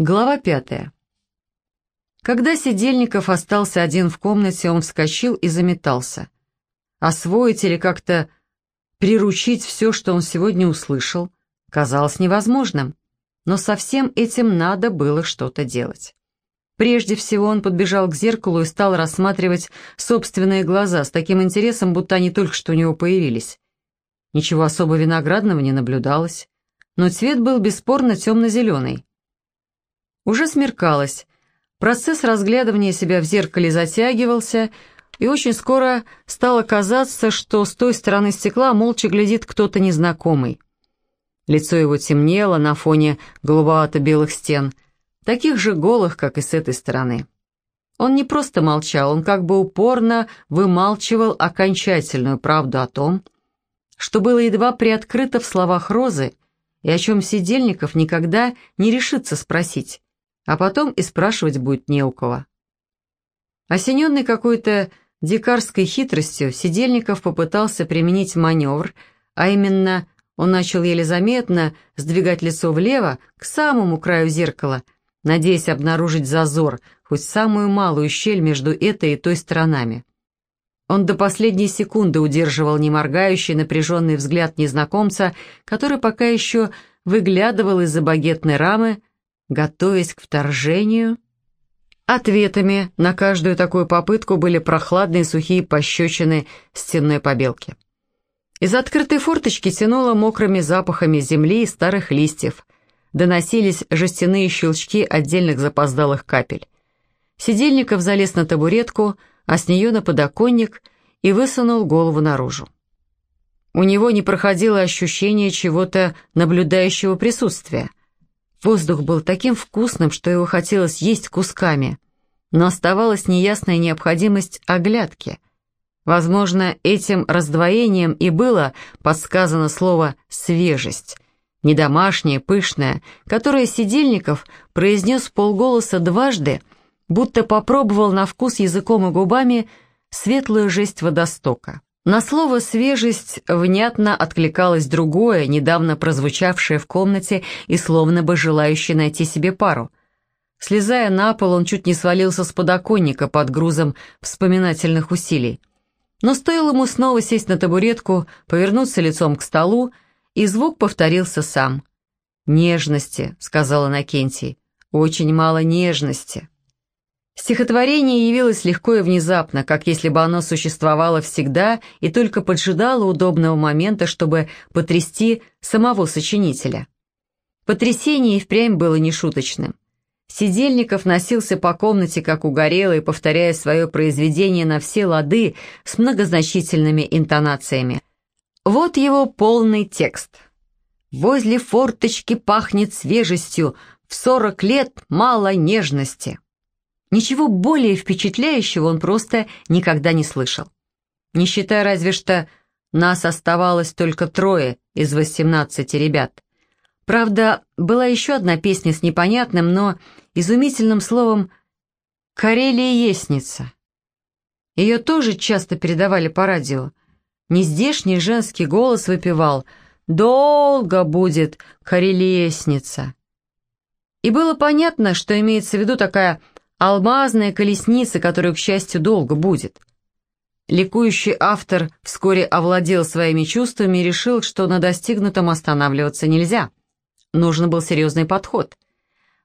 Глава пятая. Когда Сидельников остался один в комнате, он вскочил и заметался. Освоить или как-то приручить все, что он сегодня услышал, казалось невозможным, но со всем этим надо было что-то делать. Прежде всего он подбежал к зеркалу и стал рассматривать собственные глаза с таким интересом, будто они только что у него появились. Ничего особо виноградного не наблюдалось, но цвет был бесспорно темно-зеленый. Уже смеркалось. Процесс разглядывания себя в зеркале затягивался, и очень скоро стало казаться, что с той стороны стекла молча глядит кто-то незнакомый. Лицо его темнело на фоне голубовато-белых стен, таких же голых, как и с этой стороны. Он не просто молчал, он как бы упорно вымалчивал окончательную правду о том, что было едва приоткрыто в словах Розы и о чем Сидельников никогда не решится спросить а потом и спрашивать будет не у кого. Осененный какой-то дикарской хитростью, Сидельников попытался применить маневр, а именно он начал еле заметно сдвигать лицо влево к самому краю зеркала, надеясь обнаружить зазор, хоть самую малую щель между этой и той сторонами. Он до последней секунды удерживал неморгающий напряженный взгляд незнакомца, который пока еще выглядывал из-за багетной рамы, готовясь к вторжению. Ответами на каждую такую попытку были прохладные сухие пощечины стенной побелки. Из открытой форточки тянуло мокрыми запахами земли и старых листьев. Доносились жестяные щелчки отдельных запоздалых капель. Сидельников залез на табуретку, а с нее на подоконник и высунул голову наружу. У него не проходило ощущение чего-то наблюдающего присутствия. Воздух был таким вкусным, что его хотелось есть кусками, но оставалась неясная необходимость оглядки. Возможно, этим раздвоением и было подсказано слово «свежесть», недомашнее, пышное, которое Сидельников произнес полголоса дважды, будто попробовал на вкус языком и губами светлую жесть водостока. На слово «свежесть» внятно откликалось другое, недавно прозвучавшее в комнате и словно бы желающее найти себе пару. Слезая на пол, он чуть не свалился с подоконника под грузом вспоминательных усилий. Но стоило ему снова сесть на табуретку, повернуться лицом к столу, и звук повторился сам. «Нежности», — сказала Накентий, — «очень мало нежности». Стихотворение явилось легко и внезапно, как если бы оно существовало всегда и только поджидало удобного момента, чтобы потрясти самого сочинителя. Потрясение и впрямь было нешуточным. Сидельников носился по комнате, как угорелый, повторяя свое произведение на все лады с многозначительными интонациями. Вот его полный текст. «Возле форточки пахнет свежестью, в сорок лет мало нежности». Ничего более впечатляющего он просто никогда не слышал. Не считая разве что нас оставалось только трое из восемнадцати ребят. Правда, была еще одна песня с непонятным, но изумительным словом «Карелия Естница». Ее тоже часто передавали по радио. Нездешний женский голос выпевал «Долго будет Карелиесница». И было понятно, что имеется в виду такая алмазная колесница, которая, к счастью, долго будет. Ликующий автор вскоре овладел своими чувствами и решил, что на достигнутом останавливаться нельзя. Нужен был серьезный подход.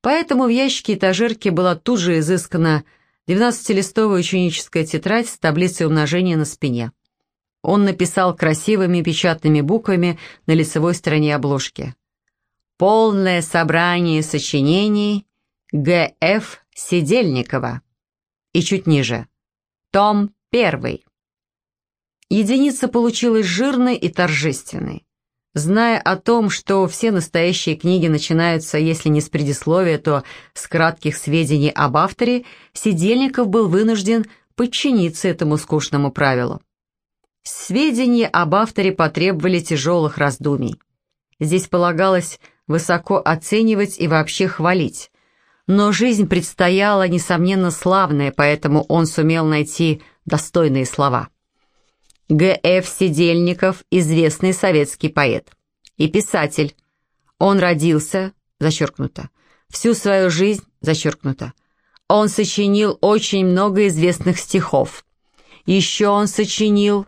Поэтому в ящике этажерки была тут же изыскана 12-листовая ученическая тетрадь с таблицей умножения на спине. Он написал красивыми печатными буквами на лицевой стороне обложки. «Полное собрание сочинений Г.Ф. Сидельникова. И чуть ниже. Том первый. Единица получилась жирной и торжественной. Зная о том, что все настоящие книги начинаются, если не с предисловия, то с кратких сведений об авторе, Сидельников был вынужден подчиниться этому скучному правилу. Сведения об авторе потребовали тяжелых раздумий. Здесь полагалось высоко оценивать и вообще хвалить, но жизнь предстояла, несомненно, славная, поэтому он сумел найти достойные слова. Г.Ф. Сидельников – известный советский поэт и писатель. Он родился, зачеркнуто, Всю свою жизнь, зачеркнуто, он сочинил очень много известных стихов. Еще он сочинил...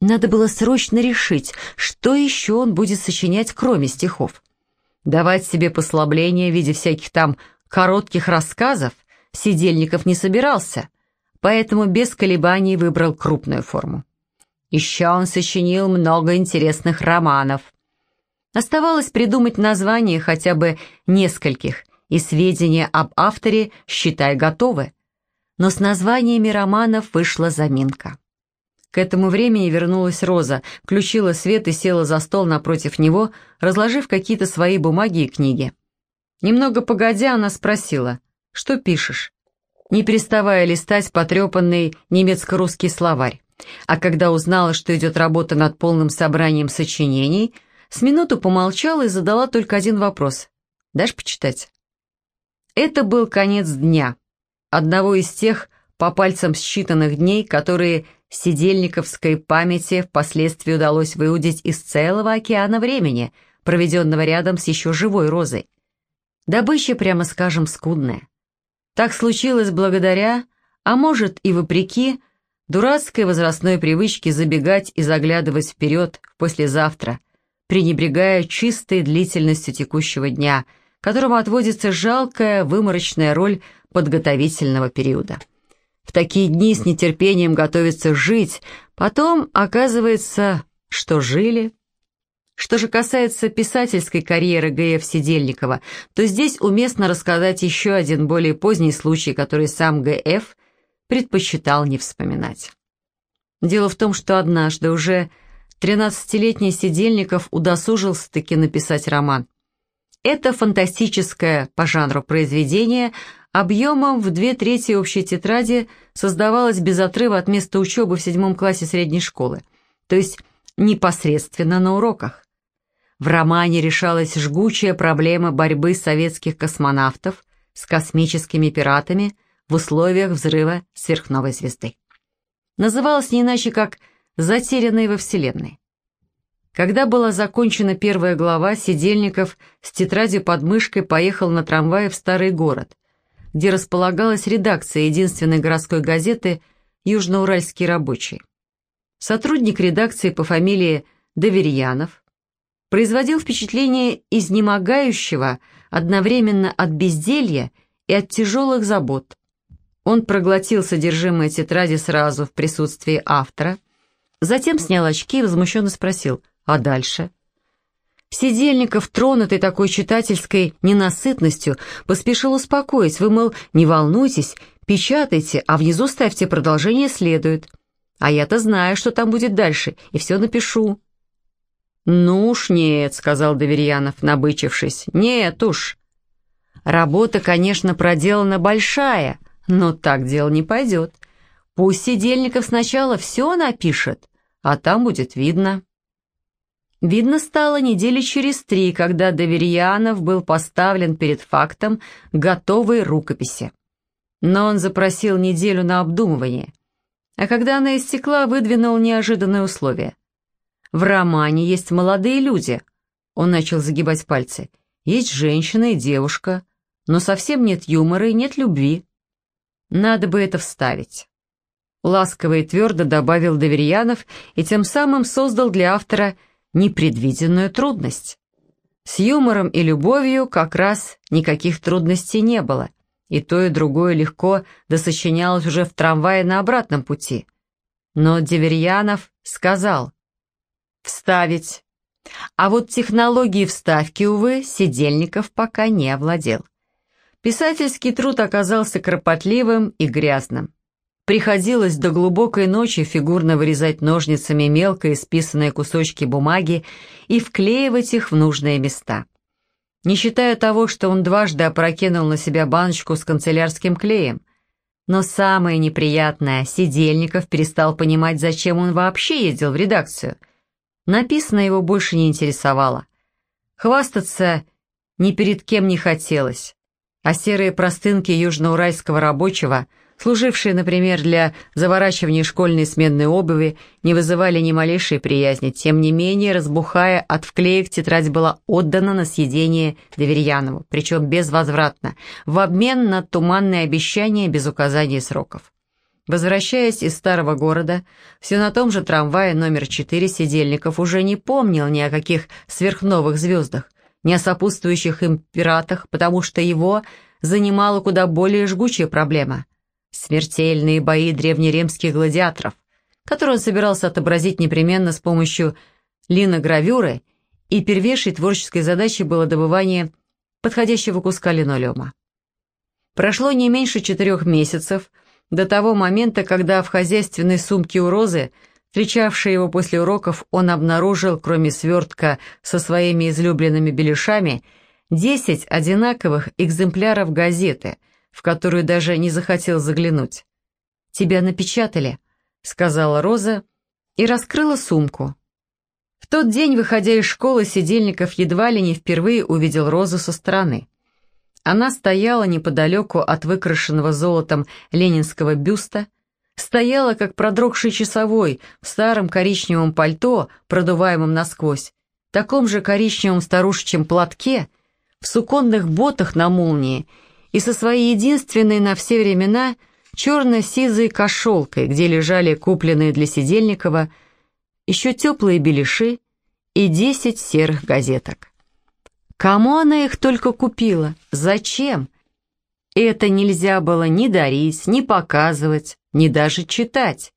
Надо было срочно решить, что еще он будет сочинять, кроме стихов. Давать себе послабление в виде всяких там коротких рассказов Сидельников не собирался, поэтому без колебаний выбрал крупную форму. Еще он сочинил много интересных романов. Оставалось придумать название хотя бы нескольких, и сведения об авторе, считай, готовы. Но с названиями романов вышла заминка. К этому времени вернулась Роза, включила свет и села за стол напротив него, разложив какие-то свои бумаги и книги. Немного погодя, она спросила, «Что пишешь?» Не переставая листать потрепанный немецко-русский словарь. А когда узнала, что идет работа над полным собранием сочинений, с минуту помолчала и задала только один вопрос. «Дашь почитать?» Это был конец дня, одного из тех по пальцам считанных дней, которые сидельниковской памяти впоследствии удалось выудить из целого океана времени, проведенного рядом с еще живой розой. Добыча, прямо скажем, скудная. Так случилось благодаря, а может и вопреки, дурацкой возрастной привычке забегать и заглядывать вперед в послезавтра, пренебрегая чистой длительностью текущего дня, которому отводится жалкая выморочная роль подготовительного периода. В такие дни с нетерпением готовится жить, потом оказывается, что жили. Что же касается писательской карьеры Г.Ф. Сидельникова, то здесь уместно рассказать еще один более поздний случай, который сам Г.Ф. предпочитал не вспоминать. Дело в том, что однажды уже 13-летний Сидельников удосужился-таки написать роман. Это фантастическое по жанру произведение – объемом в две трети общей тетради создавалась без отрыва от места учебы в седьмом классе средней школы, то есть непосредственно на уроках. В романе решалась жгучая проблема борьбы советских космонавтов с космическими пиратами в условиях взрыва сверхновой звезды. Называлась не иначе как «Затерянные во Вселенной». Когда была закончена первая глава, Сидельников с тетрадью под мышкой поехал на трамвае в старый город, где располагалась редакция единственной городской газеты «Южноуральский рабочий». Сотрудник редакции по фамилии Доверьянов производил впечатление изнемогающего одновременно от безделья и от тяжелых забот. Он проглотил содержимое тетради сразу в присутствии автора, затем снял очки и возмущенно спросил «А дальше?» Сидельников, тронутый такой читательской ненасытностью, поспешил успокоить. Вы, мол, не волнуйтесь, печатайте, а внизу ставьте продолжение следует. А я-то знаю, что там будет дальше, и все напишу. «Ну уж нет», — сказал Доверьянов, набычившись. «Нет уж». «Работа, конечно, проделана большая, но так дело не пойдет. Пусть Сидельников сначала все напишет, а там будет видно». Видно стало недели через три, когда Доверьянов был поставлен перед фактом готовой рукописи. Но он запросил неделю на обдумывание. А когда она истекла, выдвинул неожиданное условие. В романе есть молодые люди. Он начал загибать пальцы. Есть женщина и девушка, но совсем нет юмора и нет любви. Надо бы это вставить. Ласково и твердо добавил Доверьянов и тем самым создал для автора – непредвиденную трудность. С юмором и любовью как раз никаких трудностей не было, и то и другое легко досочинялось уже в трамвае на обратном пути. Но Деверьянов сказал «Вставить». А вот технологии вставки, увы, Сидельников пока не овладел. Писательский труд оказался кропотливым и грязным. Приходилось до глубокой ночи фигурно вырезать ножницами мелко исписанные кусочки бумаги и вклеивать их в нужные места. Не считая того, что он дважды опрокинул на себя баночку с канцелярским клеем. Но самое неприятное, Сидельников перестал понимать, зачем он вообще ездил в редакцию. Написанное его больше не интересовало. Хвастаться ни перед кем не хотелось, а серые простынки южноуральского рабочего – служившие, например, для заворачивания школьной сменной обуви, не вызывали ни малейшей приязни. Тем не менее, разбухая от вклеек, тетрадь была отдана на съедение Доверьянову, причем безвозвратно, в обмен на туманные обещания без указания сроков. Возвращаясь из старого города, все на том же трамвае номер 4 Сидельников уже не помнил ни о каких сверхновых звездах, ни о сопутствующих им пиратах, потому что его занимала куда более жгучая проблема – смертельные бои древнеримских гладиаторов, которые он собирался отобразить непременно с помощью линогравюры, и первейшей творческой задачей было добывание подходящего куска линолеума. Прошло не меньше четырех месяцев до того момента, когда в хозяйственной сумке у Розы, встречавшей его после уроков, он обнаружил, кроме свертка со своими излюбленными беляшами – Десять одинаковых экземпляров газеты, в которую даже не захотел заглянуть. «Тебя напечатали», — сказала Роза и раскрыла сумку. В тот день, выходя из школы, Сидельников едва ли не впервые увидел Розу со стороны. Она стояла неподалеку от выкрашенного золотом ленинского бюста, стояла, как продрогший часовой, в старом коричневом пальто, продуваемом насквозь, таком же коричневом старушечьем платке — в суконных ботах на молнии и со своей единственной на все времена черно-сизой кошелкой, где лежали купленные для Сидельникова еще теплые беляши и десять серых газеток. Кому она их только купила? Зачем? Это нельзя было ни дарить, ни показывать, ни даже читать.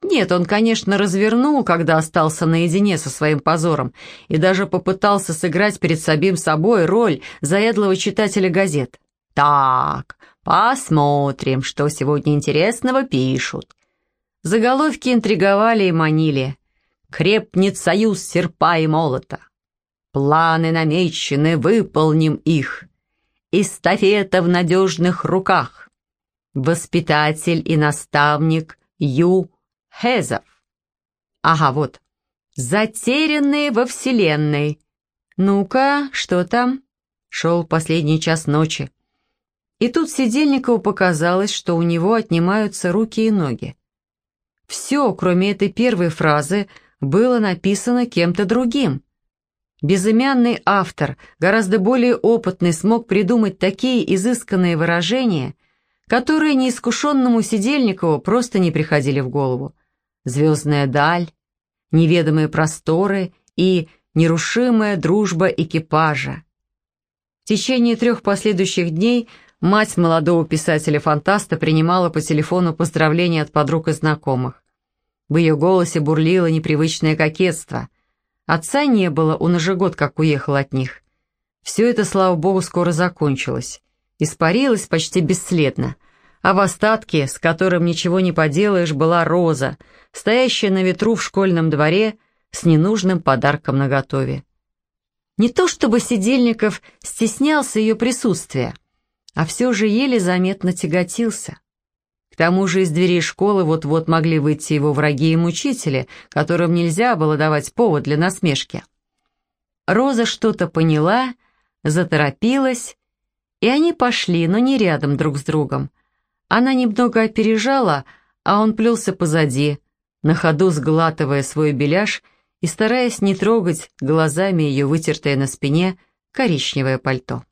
Нет, он, конечно, развернул, когда остался наедине со своим позором, и даже попытался сыграть перед самим собой роль заядлого читателя газет. «Так, посмотрим, что сегодня интересного пишут». Заголовки интриговали и манили. «Крепнет союз серпа и молота». «Планы намечены, выполним их». «Эстафета в надежных руках». «Воспитатель и наставник Ю Хезов. Ага, вот. Затерянные во Вселенной. Ну-ка, что там? Шел последний час ночи. И тут Сидельникову показалось, что у него отнимаются руки и ноги. Все, кроме этой первой фразы, было написано кем-то другим. Безымянный автор, гораздо более опытный, смог придумать такие изысканные выражения, которые неискушенному Сидельникову просто не приходили в голову звездная даль, неведомые просторы и нерушимая дружба экипажа. В течение трех последующих дней мать молодого писателя-фантаста принимала по телефону поздравления от подруг и знакомых. В ее голосе бурлило непривычное кокетство. Отца не было, он уже год как уехал от них. Все это, слава богу, скоро закончилось. Испарилось почти бесследно — а в остатке, с которым ничего не поделаешь, была роза, стоящая на ветру в школьном дворе с ненужным подарком наготове. Не то чтобы Сидельников стеснялся ее присутствия, а все же еле заметно тяготился. К тому же из дверей школы вот-вот могли выйти его враги и мучители, которым нельзя было давать повод для насмешки. Роза что-то поняла, заторопилась, и они пошли, но не рядом друг с другом, она немного опережала, а он плелся позади, на ходу сглатывая свой беляш и стараясь не трогать глазами ее вытертое на спине коричневое пальто.